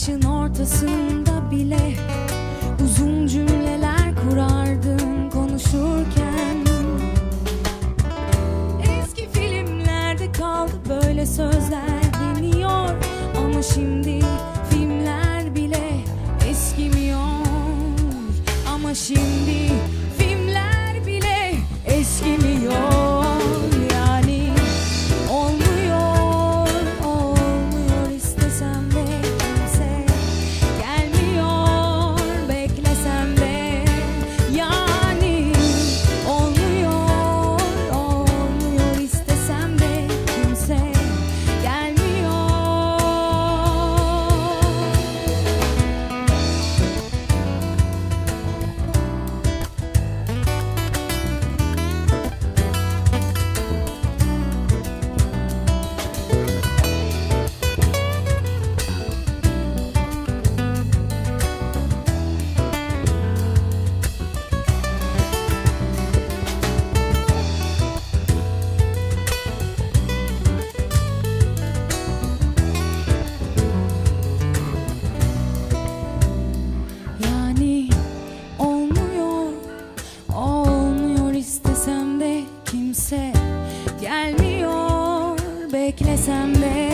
Kışın ortasında bile uzun cümleler kurardım konuşurken. Eski filmlerde kaldı böyle sözler deniyor ama şimdi filmler bile eskimiyor. Ama şimdi kimse gelmiyor. Beklesem de